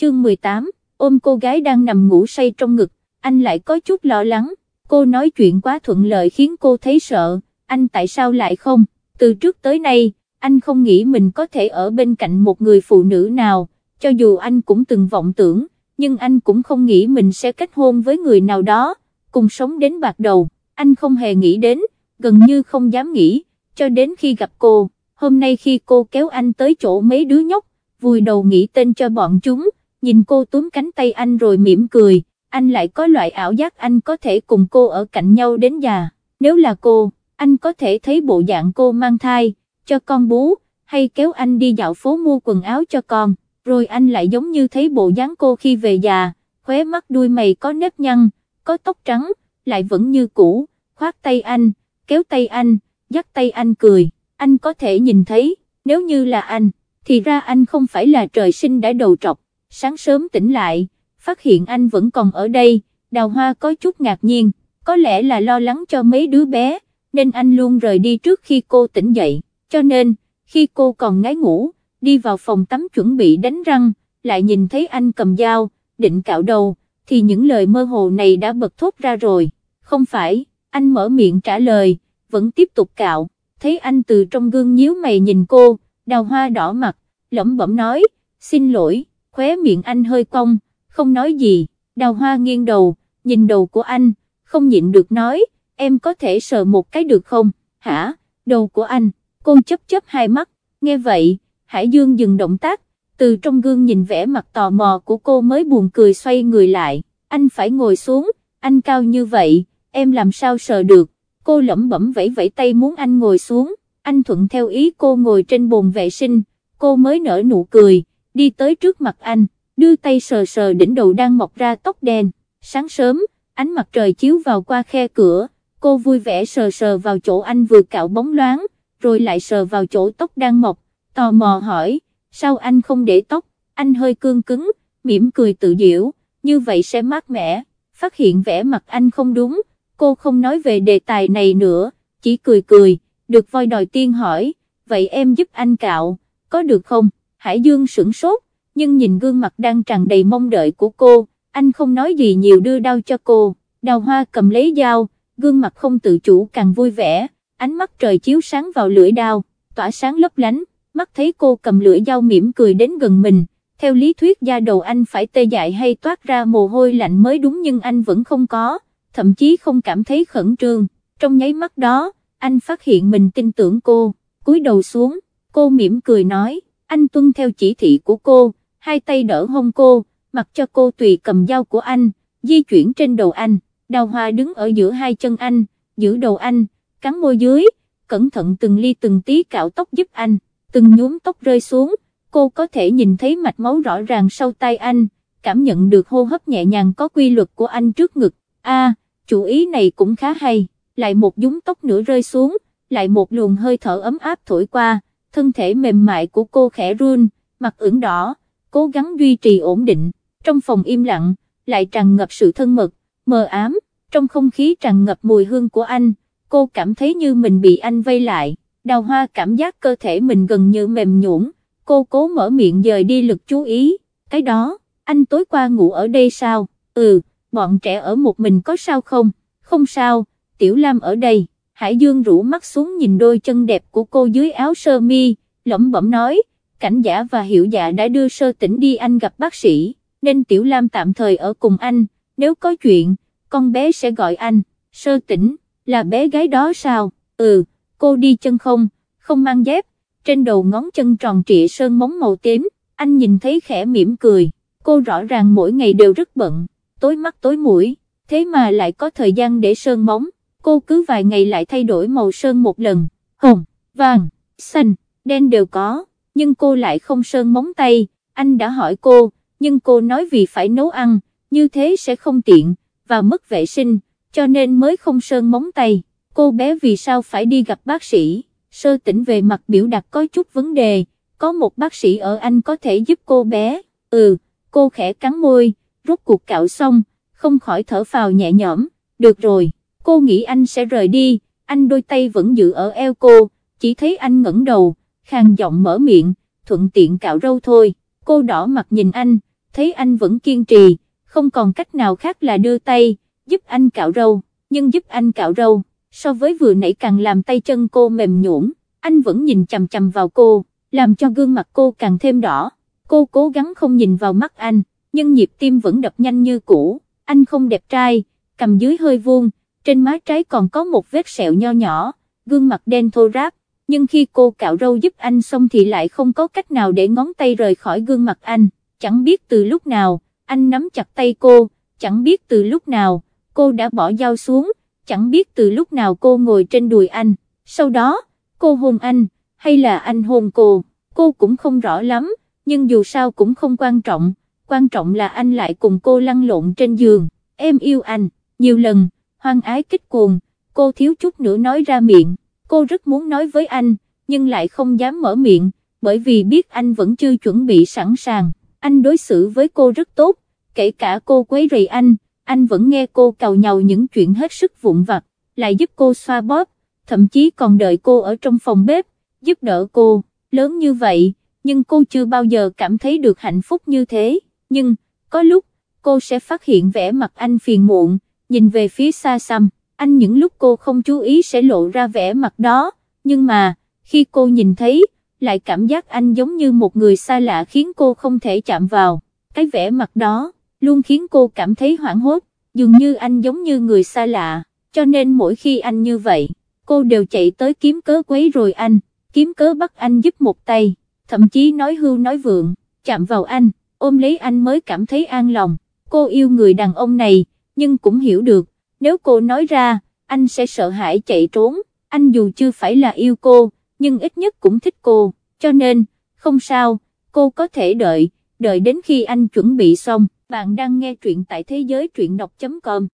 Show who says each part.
Speaker 1: chương 18, ôm cô gái đang nằm ngủ say trong ngực, anh lại có chút lo lắng, cô nói chuyện quá thuận lợi khiến cô thấy sợ, anh tại sao lại không, từ trước tới nay, anh không nghĩ mình có thể ở bên cạnh một người phụ nữ nào, cho dù anh cũng từng vọng tưởng, nhưng anh cũng không nghĩ mình sẽ kết hôn với người nào đó, cùng sống đến bạc đầu, anh không hề nghĩ đến, gần như không dám nghĩ, cho đến khi gặp cô, hôm nay khi cô kéo anh tới chỗ mấy đứa nhóc, vùi đầu nghĩ tên cho bọn chúng, nhìn cô túm cánh tay anh rồi mỉm cười, anh lại có loại ảo giác anh có thể cùng cô ở cạnh nhau đến già, nếu là cô, anh có thể thấy bộ dạng cô mang thai, cho con bú, hay kéo anh đi dạo phố mua quần áo cho con, rồi anh lại giống như thấy bộ dáng cô khi về già, khóe mắt đuôi mày có nếp nhăn, có tóc trắng, lại vẫn như cũ, khoát tay anh, kéo tay anh, dắt tay anh cười, anh có thể nhìn thấy, nếu như là anh, thì ra anh không phải là trời sinh đã đầu trọc, sáng sớm tỉnh lại, phát hiện anh vẫn còn ở đây, đào hoa có chút ngạc nhiên, có lẽ là lo lắng cho mấy đứa bé, nên anh luôn rời đi trước khi cô tỉnh dậy, cho nên, khi cô còn ngái ngủ, đi vào phòng tắm chuẩn bị đánh răng, lại nhìn thấy anh cầm dao, định cạo đầu, thì những lời mơ hồ này đã bật thốt ra rồi, không phải, anh mở miệng trả lời, vẫn tiếp tục cạo, thấy anh từ trong gương nhíu mày nhìn cô, đào hoa đỏ mặt, lẩm bẩm nói, xin lỗi, khóe miệng anh hơi cong, không nói gì, đào hoa nghiêng đầu, nhìn đầu của anh, không nhịn được nói, em có thể sờ một cái được không, hả, đầu của anh, cô chấp chấp hai mắt, nghe vậy, Hải Dương dừng động tác, từ trong gương nhìn vẻ mặt tò mò của cô mới buồn cười xoay người lại, anh phải ngồi xuống, anh cao như vậy, em làm sao sờ được, cô lẩm bẩm vẫy vẫy tay muốn anh ngồi xuống, anh thuận theo ý cô ngồi trên bồn vệ sinh, cô mới nở nụ cười, đi tới trước mặt anh, đưa tay sờ sờ đỉnh đầu đang mọc ra tóc đen, sáng sớm, ánh mặt trời chiếu vào qua khe cửa, cô vui vẻ sờ sờ vào chỗ anh vừa cạo bóng loáng, rồi lại sờ vào chỗ tóc đang mọc, tò mò hỏi, sao anh không để tóc, anh hơi cương cứng, mỉm cười tự diễu, như vậy sẽ mát mẻ, phát hiện vẻ mặt anh không đúng, cô không nói về đề tài này nữa, chỉ cười cười, được voi đòi tiên hỏi, vậy em giúp anh cạo, có được không? Hải Dương sửng sốt, nhưng nhìn gương mặt đang tràn đầy mong đợi của cô, anh không nói gì nhiều đưa đau cho cô, đào hoa cầm lấy dao, gương mặt không tự chủ càng vui vẻ, ánh mắt trời chiếu sáng vào lưỡi đao, tỏa sáng lấp lánh, mắt thấy cô cầm lưỡi dao mỉm cười đến gần mình, theo lý thuyết da đầu anh phải tê dại hay toát ra mồ hôi lạnh mới đúng nhưng anh vẫn không có, thậm chí không cảm thấy khẩn trương, trong nháy mắt đó, anh phát hiện mình tin tưởng cô, cúi đầu xuống, cô mỉm cười nói anh tuân theo chỉ thị của cô, hai tay đỡ hông cô, mặc cho cô tùy cầm dao của anh, di chuyển trên đầu anh, đào hoa đứng ở giữa hai chân anh, giữ đầu anh, cắn môi dưới, cẩn thận từng ly từng tí cạo tóc giúp anh, từng nhuốm tóc rơi xuống, cô có thể nhìn thấy mạch máu rõ ràng sau tay anh, cảm nhận được hô hấp nhẹ nhàng có quy luật của anh trước ngực, a chủ ý này cũng khá hay, lại một nhúm tóc nữa rơi xuống, lại một luồng hơi thở ấm áp thổi qua, thân thể mềm mại của cô khẽ run, mặt ửng đỏ, cố gắng duy trì ổn định, trong phòng im lặng, lại tràn ngập sự thân mật, mờ ám, trong không khí tràn ngập mùi hương của anh, cô cảm thấy như mình bị anh vây lại, đào hoa cảm giác cơ thể mình gần như mềm nhũn, cô cố mở miệng dời đi lực chú ý, cái đó, anh tối qua ngủ ở đây sao, ừ, bọn trẻ ở một mình có sao không, không sao, Tiểu Lam ở đây. Hải Dương rũ mắt xuống nhìn đôi chân đẹp của cô dưới áo sơ mi, lẩm bẩm nói, cảnh giả và hiệu dạ đã đưa sơ tỉnh đi anh gặp bác sĩ, nên Tiểu Lam tạm thời ở cùng anh, nếu có chuyện, con bé sẽ gọi anh, sơ tỉnh, là bé gái đó sao, ừ, cô đi chân không, không mang dép, trên đầu ngón chân tròn trịa sơn móng màu tím, anh nhìn thấy khẽ mỉm cười, cô rõ ràng mỗi ngày đều rất bận, tối mắt tối mũi, thế mà lại có thời gian để sơn móng cô cứ vài ngày lại thay đổi màu sơn một lần, hồng, vàng, xanh, đen đều có, nhưng cô lại không sơn móng tay, anh đã hỏi cô, nhưng cô nói vì phải nấu ăn, như thế sẽ không tiện, và mất vệ sinh, cho nên mới không sơn móng tay, cô bé vì sao phải đi gặp bác sĩ, sơ tỉnh về mặt biểu đạt có chút vấn đề, có một bác sĩ ở Anh có thể giúp cô bé, ừ, cô khẽ cắn môi, rút cuộc cạo xong, không khỏi thở phào nhẹ nhõm, được rồi cô nghĩ anh sẽ rời đi, anh đôi tay vẫn giữ ở eo cô, chỉ thấy anh ngẩng đầu, khàn giọng mở miệng, thuận tiện cạo râu thôi, cô đỏ mặt nhìn anh, thấy anh vẫn kiên trì, không còn cách nào khác là đưa tay, giúp anh cạo râu, nhưng giúp anh cạo râu, so với vừa nãy càng làm tay chân cô mềm nhũn, anh vẫn nhìn chằm chằm vào cô, làm cho gương mặt cô càng thêm đỏ, cô cố gắng không nhìn vào mắt anh, nhưng nhịp tim vẫn đập nhanh như cũ, anh không đẹp trai, cầm dưới hơi vuông, trên má trái còn có một vết sẹo nho nhỏ, gương mặt đen thô ráp, nhưng khi cô cạo râu giúp anh xong thì lại không có cách nào để ngón tay rời khỏi gương mặt anh, chẳng biết từ lúc nào, anh nắm chặt tay cô, chẳng biết từ lúc nào, cô đã bỏ dao xuống, chẳng biết từ lúc nào cô ngồi trên đùi anh, sau đó, cô hôn anh, hay là anh hôn cô, cô cũng không rõ lắm, nhưng dù sao cũng không quan trọng, quan trọng là anh lại cùng cô lăn lộn trên giường, em yêu anh, nhiều lần hoang ái kích cuồng, cô thiếu chút nữa nói ra miệng, cô rất muốn nói với anh, nhưng lại không dám mở miệng, bởi vì biết anh vẫn chưa chuẩn bị sẵn sàng, anh đối xử với cô rất tốt, kể cả cô quấy rầy anh, anh vẫn nghe cô cầu nhau những chuyện hết sức vụn vặt, lại giúp cô xoa bóp, thậm chí còn đợi cô ở trong phòng bếp, giúp đỡ cô, lớn như vậy, nhưng cô chưa bao giờ cảm thấy được hạnh phúc như thế, nhưng, có lúc, cô sẽ phát hiện vẻ mặt anh phiền muộn, nhìn về phía xa xăm, anh những lúc cô không chú ý sẽ lộ ra vẻ mặt đó, nhưng mà, khi cô nhìn thấy, lại cảm giác anh giống như một người xa lạ khiến cô không thể chạm vào, cái vẻ mặt đó, luôn khiến cô cảm thấy hoảng hốt, dường như anh giống như người xa lạ, cho nên mỗi khi anh như vậy, cô đều chạy tới kiếm cớ quấy rồi anh, kiếm cớ bắt anh giúp một tay, thậm chí nói hưu nói vượng, chạm vào anh, ôm lấy anh mới cảm thấy an lòng, cô yêu người đàn ông này, nhưng cũng hiểu được, nếu cô nói ra, anh sẽ sợ hãi chạy trốn, anh dù chưa phải là yêu cô, nhưng ít nhất cũng thích cô, cho nên, không sao, cô có thể đợi, đợi đến khi anh chuẩn bị xong. Bạn đang nghe truyện tại thế giới truyện đọc.com